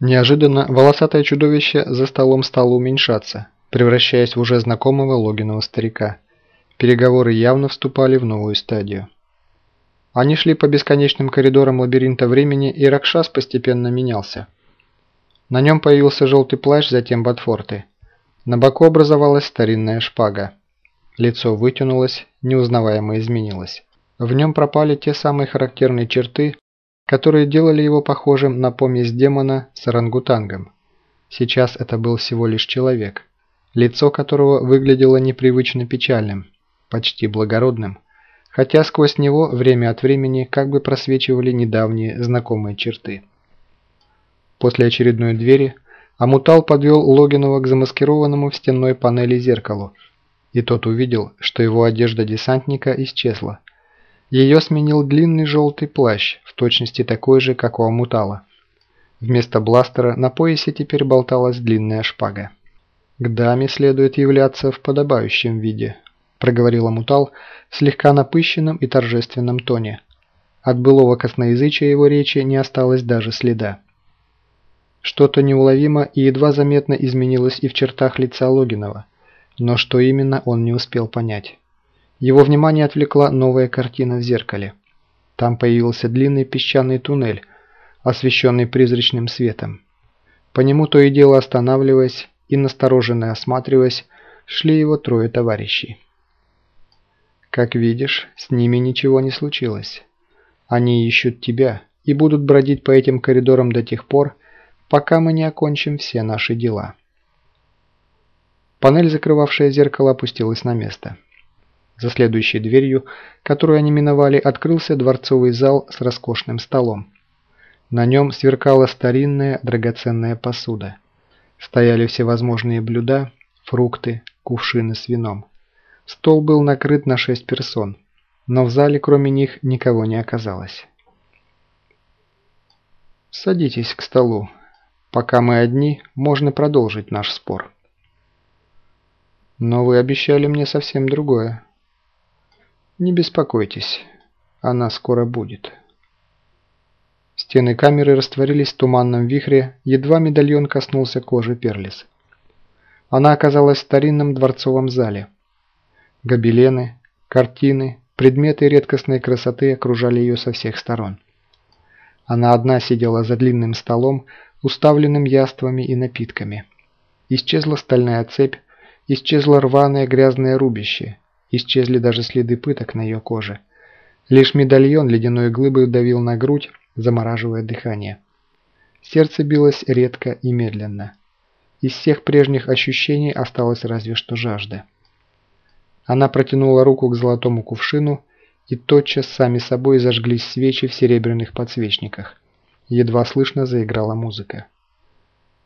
Неожиданно волосатое чудовище за столом стало уменьшаться, превращаясь в уже знакомого Логинова старика. Переговоры явно вступали в новую стадию. Они шли по бесконечным коридорам лабиринта времени, и Ракшас постепенно менялся. На нем появился желтый плащ, затем ботфорты. На боку образовалась старинная шпага. Лицо вытянулось, неузнаваемо изменилось. В нем пропали те самые характерные черты, которые делали его похожим на помесь демона с орангутангом. Сейчас это был всего лишь человек, лицо которого выглядело непривычно печальным, почти благородным, хотя сквозь него время от времени как бы просвечивали недавние знакомые черты. После очередной двери Амутал подвел Логинова к замаскированному в стенной панели зеркалу, и тот увидел, что его одежда десантника исчезла. Ее сменил длинный желтый плащ, в точности такой же, как у Амутала. Вместо бластера на поясе теперь болталась длинная шпага. «К даме следует являться в подобающем виде», – проговорил Амутал в слегка напыщенном и торжественном тоне. От былого косноязычия его речи не осталось даже следа. Что-то неуловимо и едва заметно изменилось и в чертах лица Логинова, но что именно он не успел понять. Его внимание отвлекла новая картина в зеркале. Там появился длинный песчаный туннель, освещенный призрачным светом. По нему то и дело останавливаясь и настороженно осматриваясь, шли его трое товарищей. Как видишь, с ними ничего не случилось. Они ищут тебя и будут бродить по этим коридорам до тех пор, пока мы не окончим все наши дела. Панель, закрывавшая зеркало, опустилась на место. За следующей дверью, которую они миновали, открылся дворцовый зал с роскошным столом. На нем сверкала старинная драгоценная посуда. Стояли всевозможные блюда, фрукты, кувшины с вином. Стол был накрыт на шесть персон, но в зале кроме них никого не оказалось. «Садитесь к столу. Пока мы одни, можно продолжить наш спор». «Но вы обещали мне совсем другое», не беспокойтесь, она скоро будет. Стены камеры растворились в туманном вихре, едва медальон коснулся кожи Перлис. Она оказалась в старинном дворцовом зале. Гобелены, картины, предметы редкостной красоты окружали ее со всех сторон. Она одна сидела за длинным столом, уставленным яствами и напитками. Исчезла стальная цепь, исчезло рваное грязное рубище, Исчезли даже следы пыток на ее коже. Лишь медальон ледяной глыбы давил на грудь, замораживая дыхание. Сердце билось редко и медленно. Из всех прежних ощущений осталась разве что жажда. Она протянула руку к золотому кувшину, и тотчас сами собой зажглись свечи в серебряных подсвечниках. Едва слышно заиграла музыка.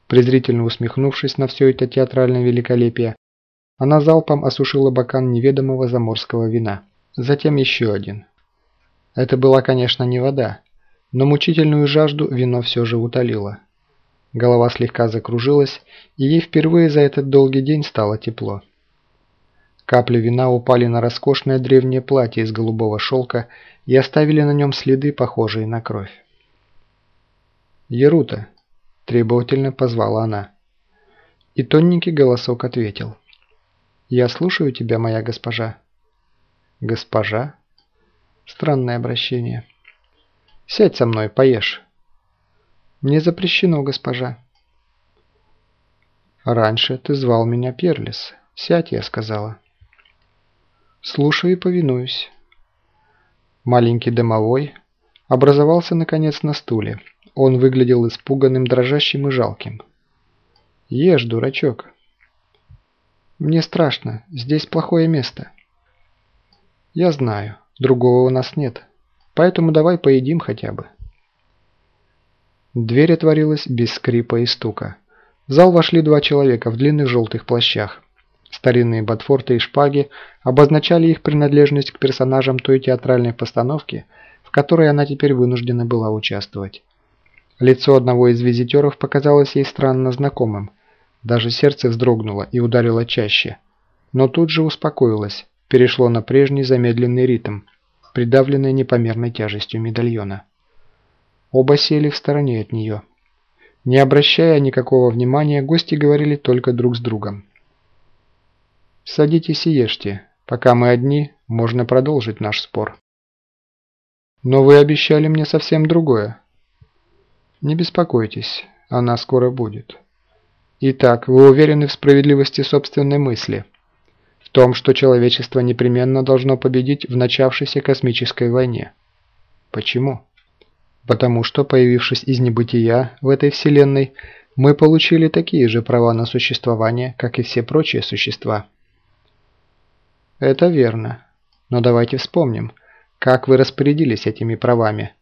Презрительно усмехнувшись на все это театральное великолепие, она залпом осушила бокан неведомого заморского вина. Затем еще один. Это была, конечно, не вода, но мучительную жажду вино все же утолило. Голова слегка закружилась, и ей впервые за этот долгий день стало тепло. Капли вина упали на роскошное древнее платье из голубого шелка и оставили на нем следы, похожие на кровь. «Ерута!» – требовательно позвала она. И тоненький голосок ответил. «Я слушаю тебя, моя госпожа». «Госпожа?» Странное обращение. «Сядь со мной, поешь». «Мне запрещено, госпожа». «Раньше ты звал меня Перлис. Сядь, я сказала». «Слушаю и повинуюсь». Маленький домовой образовался наконец на стуле. Он выглядел испуганным, дрожащим и жалким. «Ешь, дурачок». Мне страшно, здесь плохое место. Я знаю, другого у нас нет, поэтому давай поедим хотя бы. Дверь отворилась без скрипа и стука. В зал вошли два человека в длинных желтых плащах. Старинные ботфорты и шпаги обозначали их принадлежность к персонажам той театральной постановки, в которой она теперь вынуждена была участвовать. Лицо одного из визитеров показалось ей странно знакомым – даже сердце вздрогнуло и ударило чаще. Но тут же успокоилось, перешло на прежний замедленный ритм, придавленный непомерной тяжестью медальона. Оба сели в стороне от нее. Не обращая никакого внимания, гости говорили только друг с другом. «Садитесь и ешьте. Пока мы одни, можно продолжить наш спор». «Но вы обещали мне совсем другое». «Не беспокойтесь, она скоро будет». «Итак, вы уверены в справедливости собственной мысли?» «В том, что человечество непременно должно победить в начавшейся космической войне». «Почему?» Потому что, появившись из небытия в этой вселенной, мы получили такие же права на существование, как и все прочие существа. Это верно. Но давайте вспомним, как вы распорядились этими правами.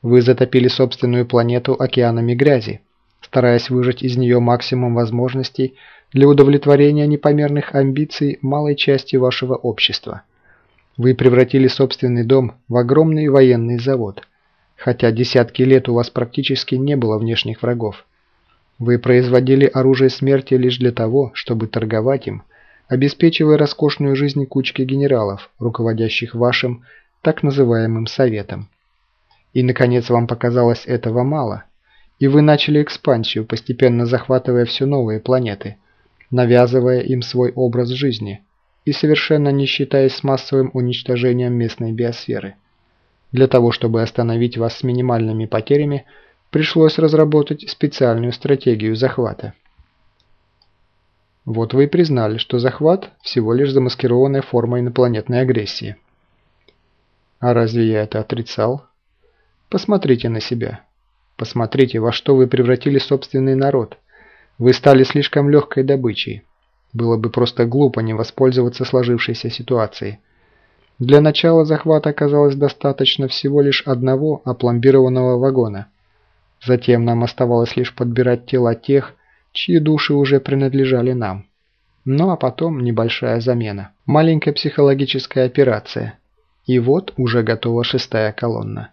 Вы затопили собственную планету океанами грязи, стараясь выжать из нее максимум возможностей для удовлетворения непомерных амбиций малой части вашего общества. Вы превратили собственный дом в огромный военный завод – хотя десятки лет у вас практически не было внешних врагов. Вы производили оружие смерти лишь для того, чтобы торговать им, обеспечивая роскошную жизнь кучки генералов, руководящих вашим так называемым советом. И, наконец, вам показалось этого мало, и вы начали экспансию, постепенно захватывая все новые планеты, навязывая им свой образ жизни и совершенно не считаясь с массовым уничтожением местной биосферы. Для того, чтобы остановить вас с минимальными потерями, пришлось разработать специальную стратегию захвата. Вот вы и признали, что захват – всего лишь замаскированная форма инопланетной агрессии. А разве я это отрицал? Посмотрите на себя. Посмотрите, во что вы превратили собственный народ. Вы стали слишком легкой добычей. Было бы просто глупо не воспользоваться сложившейся ситуацией. Для начала захвата оказалось достаточно всего лишь одного опломбированного вагона. Затем нам оставалось лишь подбирать тела тех, чьи души уже принадлежали нам. Ну а потом небольшая замена. Маленькая психологическая операция. И вот уже готова шестая колонна.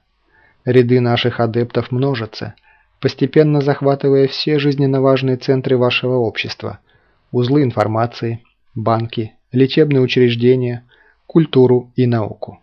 Ряды наших адептов множатся, постепенно захватывая все жизненно важные центры вашего общества. Узлы информации, банки, лечебные учреждения – культуру и науку.